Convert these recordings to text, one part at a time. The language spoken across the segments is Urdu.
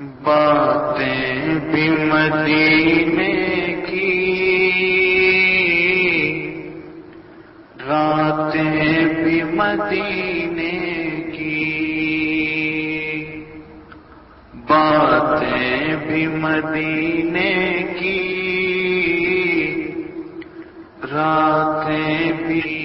باتیں بھی مدینے کی۔ راتیں بھی مدینے کی۔ باتیں بھی مدینے کی۔ راتیں بھی۔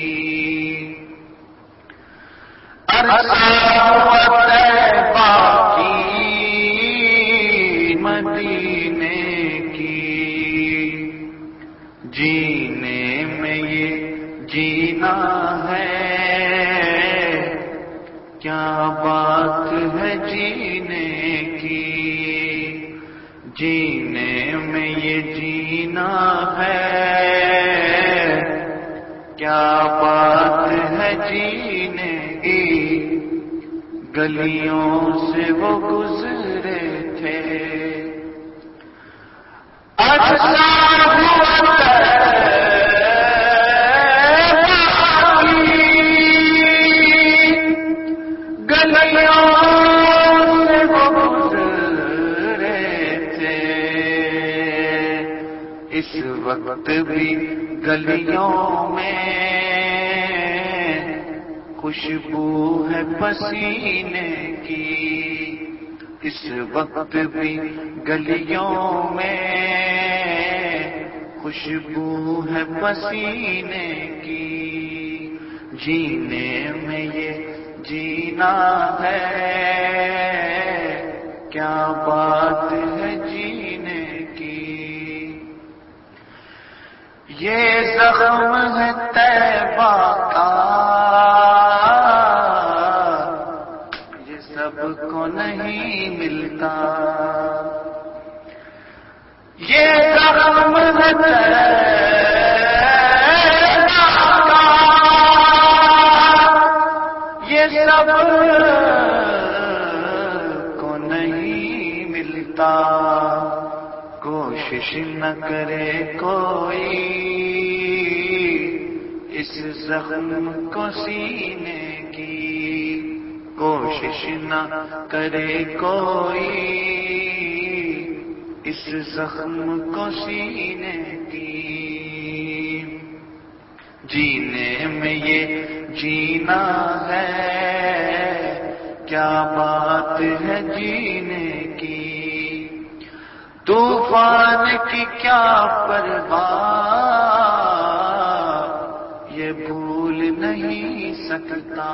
جینے میں یہ جینا ہے۔ کیا بات ہے جینے کی؟ جینے میں یہ جینا ہے۔ کیا بات ہے جینے کی؟ گلیوں سے وہ گزرے تھے۔ اس وقت بھی گلیوں میں خوشبو ہے پسینے کی۔ اس وقت بھی گلیوں میں خوشبو ہے پسینے کی۔ جینے میں یہ جینا ہے۔ کیا بات ہے جینے کی؟ یہ زخم ہے تیبہ کا۔ یہ سب کو نہیں ملتا۔ یہ زخم ہے ملتا۔ کوشش نہ کرے کوئی۔ اس زخم کو سینے کی۔ کوشش نہ کرے کوئی۔ اس زخم کو سینے کی۔ جینے میں یہ جینا ہے۔ کیا بات ہے جینے کی؟ طوفان کی کیا پرواہ؟ یہ بھول نہیں سکتا۔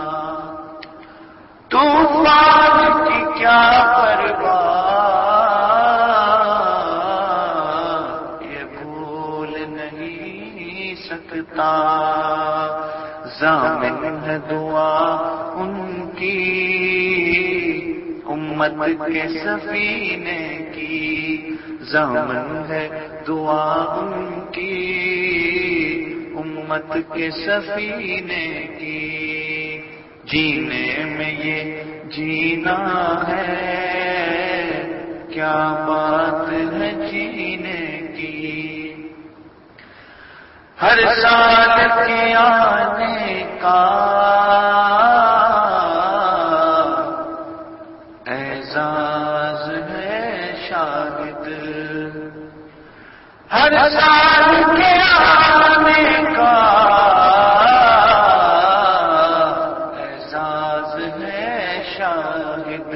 طوفان کی کیا ضامن ہے دعا ان کی، امت کے سفینے کی۔ ضامن ہے دعا ان کی، امت کے سفینے کی۔ جینے میں یہ جینا ہے، کیا بات ہے جینے کی؟ ہر سال کے آنے کا۔ اعزاز ہے شاہد ہر سال کے آنے کا۔ اعزاز ہے شاہد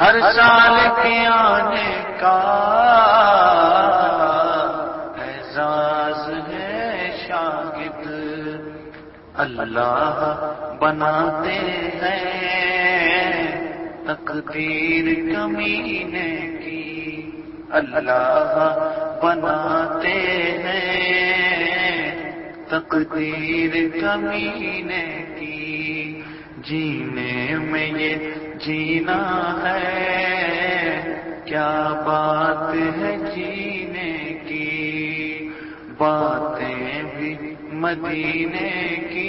ہر سال کے آنے کا۔ اللہ بناتے ہیں تقدیر کمینے کی۔ اللہ بناتے ہیں تقدیر کمینے کی۔ جینے میں یہ جینا ہے، کیا بات ہے جینے کی؟ باتیں بھی مدینے کی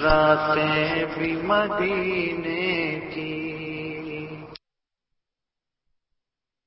راتیں بھی مدینے